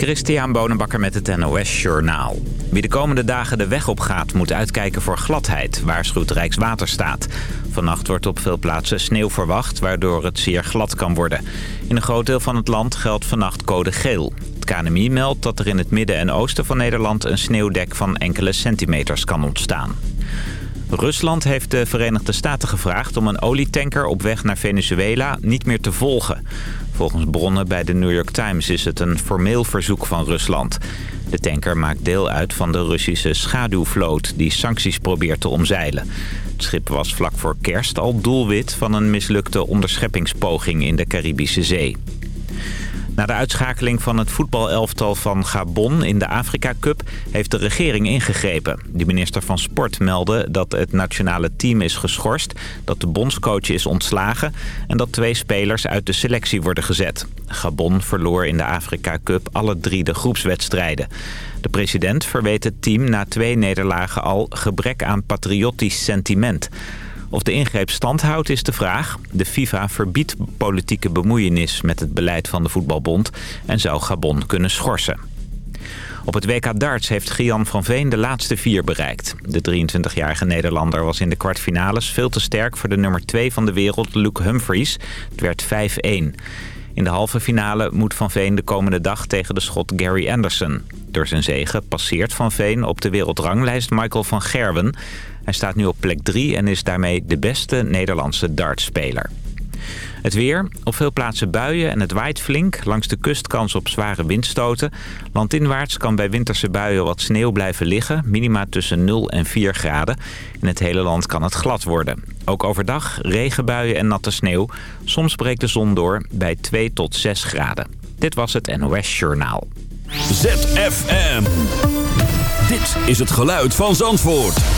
Christian Bonenbakker met het NOS Journaal. Wie de komende dagen de weg op gaat moet uitkijken voor gladheid, waarschuwt Rijkswaterstaat. Vannacht wordt op veel plaatsen sneeuw verwacht, waardoor het zeer glad kan worden. In een groot deel van het land geldt vannacht code geel. Het KNMI meldt dat er in het midden en oosten van Nederland een sneeuwdek van enkele centimeters kan ontstaan. Rusland heeft de Verenigde Staten gevraagd om een olietanker op weg naar Venezuela niet meer te volgen. Volgens bronnen bij de New York Times is het een formeel verzoek van Rusland. De tanker maakt deel uit van de Russische schaduwvloot die sancties probeert te omzeilen. Het schip was vlak voor kerst al doelwit van een mislukte onderscheppingspoging in de Caribische Zee. Na de uitschakeling van het voetbalelftal van Gabon in de Afrika Cup heeft de regering ingegrepen. De minister van Sport meldde dat het nationale team is geschorst, dat de bondscoach is ontslagen en dat twee spelers uit de selectie worden gezet. Gabon verloor in de Afrika Cup alle drie de groepswedstrijden. De president verweet het team na twee nederlagen al gebrek aan patriotisch sentiment. Of de ingreep stand houdt is de vraag. De FIFA verbiedt politieke bemoeienis met het beleid van de voetbalbond... en zou Gabon kunnen schorsen. Op het WK darts heeft Gian van Veen de laatste vier bereikt. De 23-jarige Nederlander was in de kwartfinales veel te sterk voor de nummer 2 van de wereld, Luke Humphries. Het werd 5-1. In de halve finale moet Van Veen de komende dag tegen de schot Gary Anderson. Door zijn zegen passeert Van Veen op de wereldranglijst Michael van Gerwen. Hij staat nu op plek 3 en is daarmee de beste Nederlandse dartspeler. Het weer. Op veel plaatsen buien en het waait flink. Langs de kust kans op zware windstoten. Landinwaarts kan bij winterse buien wat sneeuw blijven liggen. Minima tussen 0 en 4 graden. In het hele land kan het glad worden. Ook overdag regenbuien en natte sneeuw. Soms breekt de zon door bij 2 tot 6 graden. Dit was het NOS Journaal. ZFM. Dit is het geluid van Zandvoort.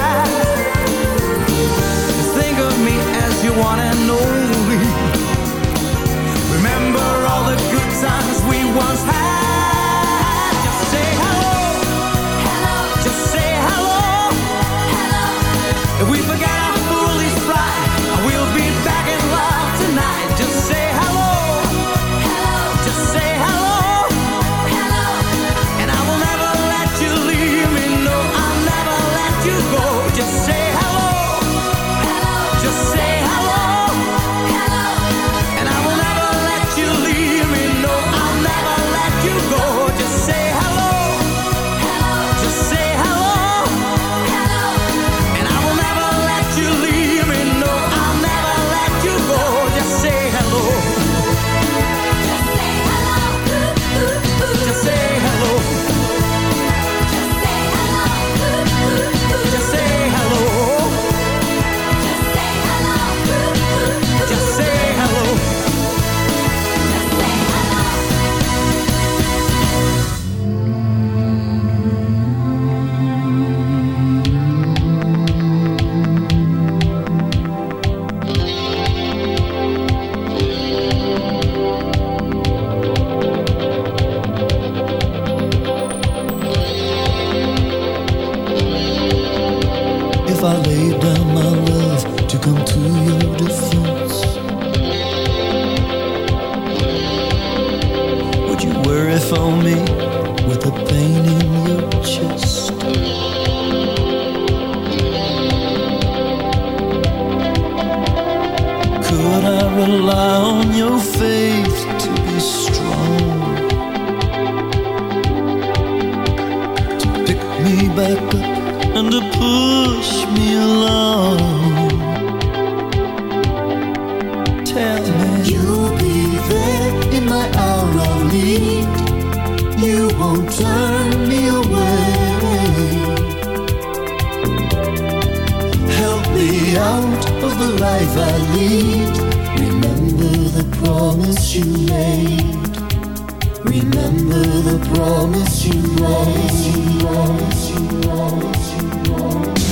out of the life I lead. Remember the promise you made. Remember the promise you made. You promise, you promise, you promise.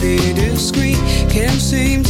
be discreet. Can't seem to.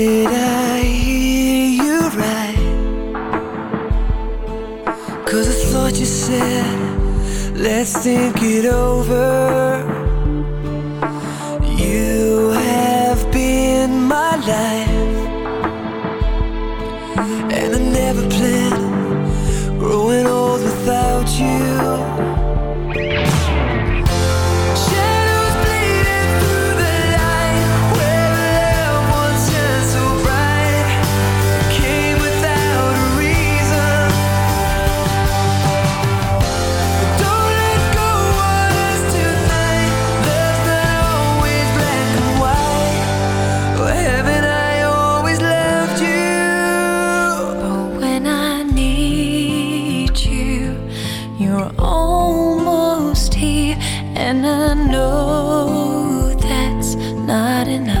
And I know that's not enough.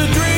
a dream.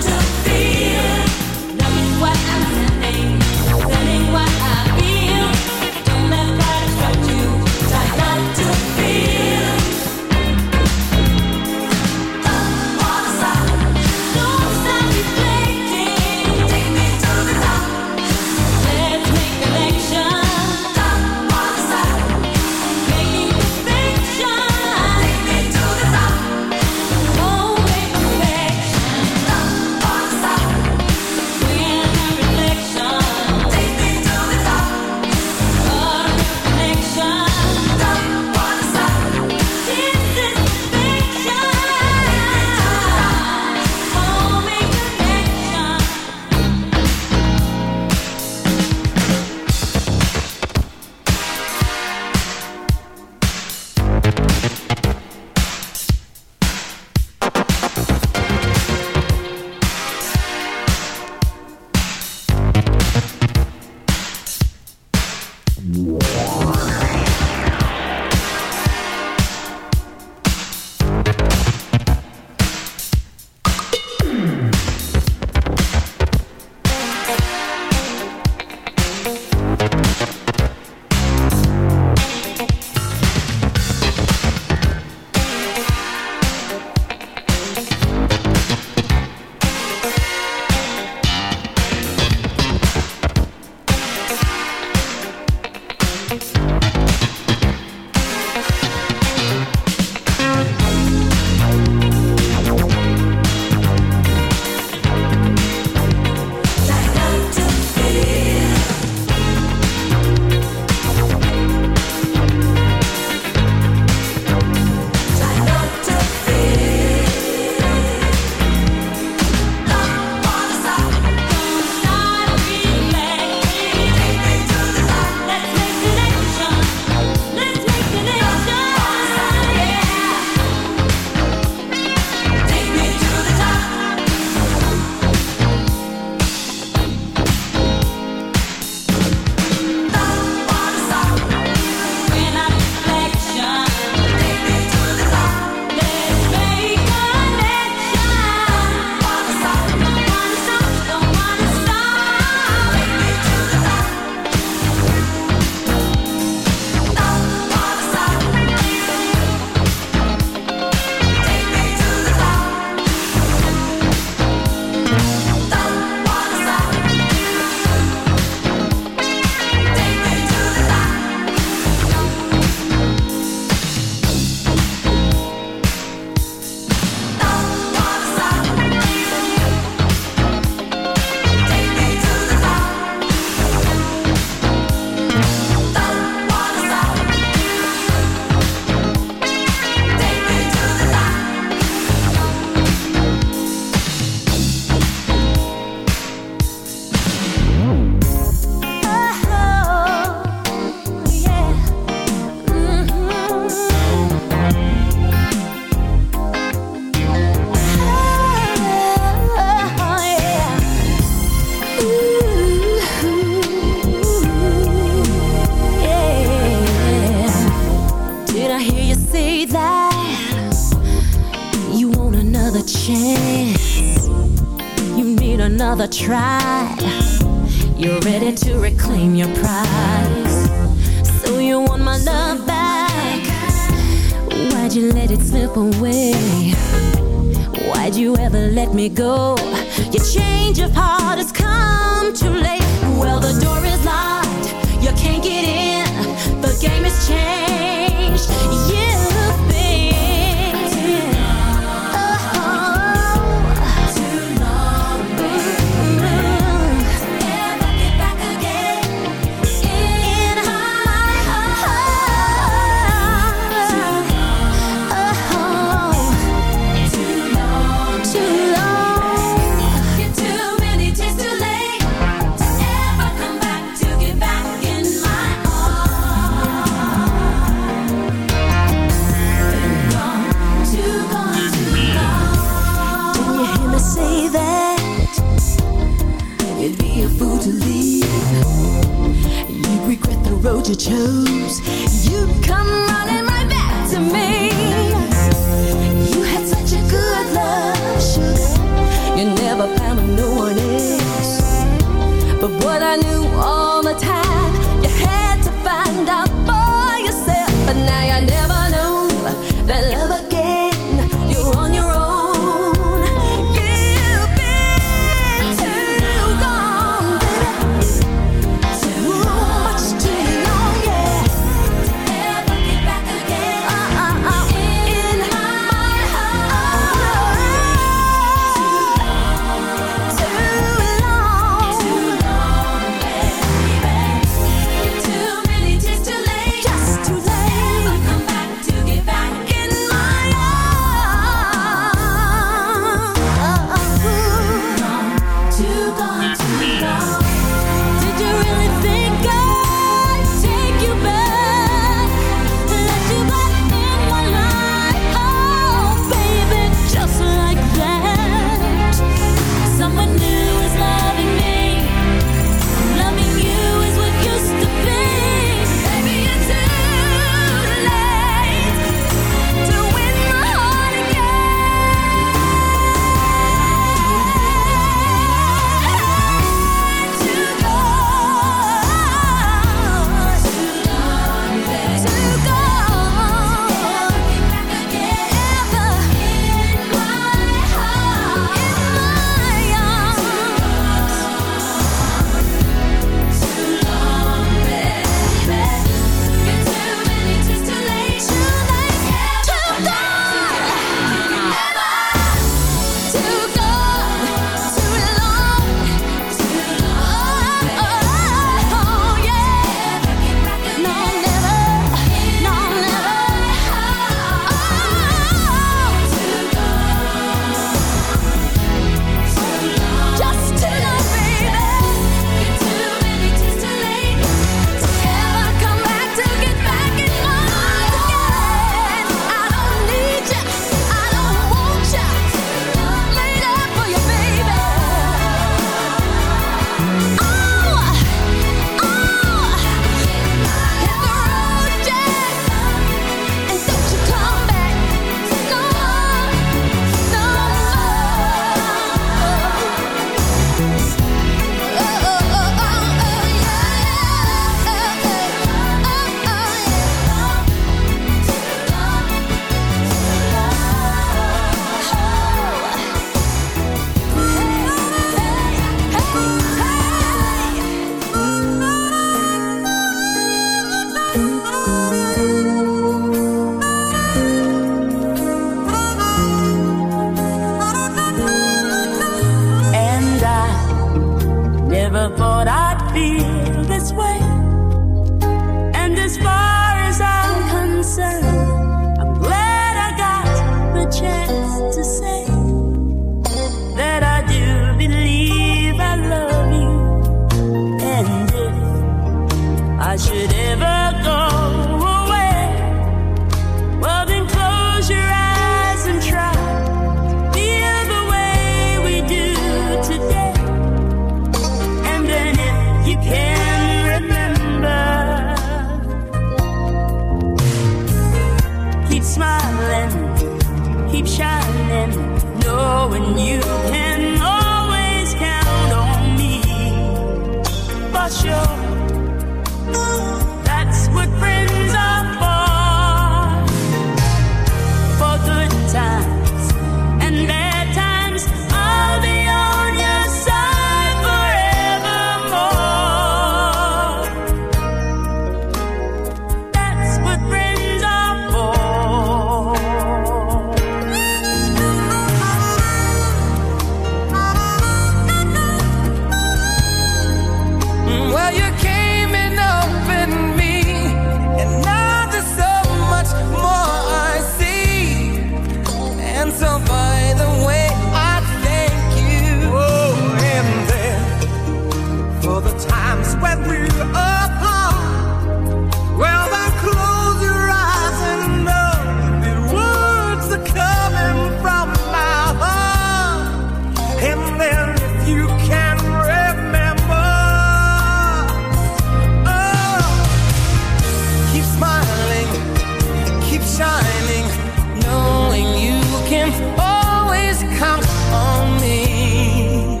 Come on me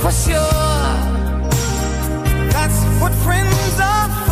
for sure. That's what friends are.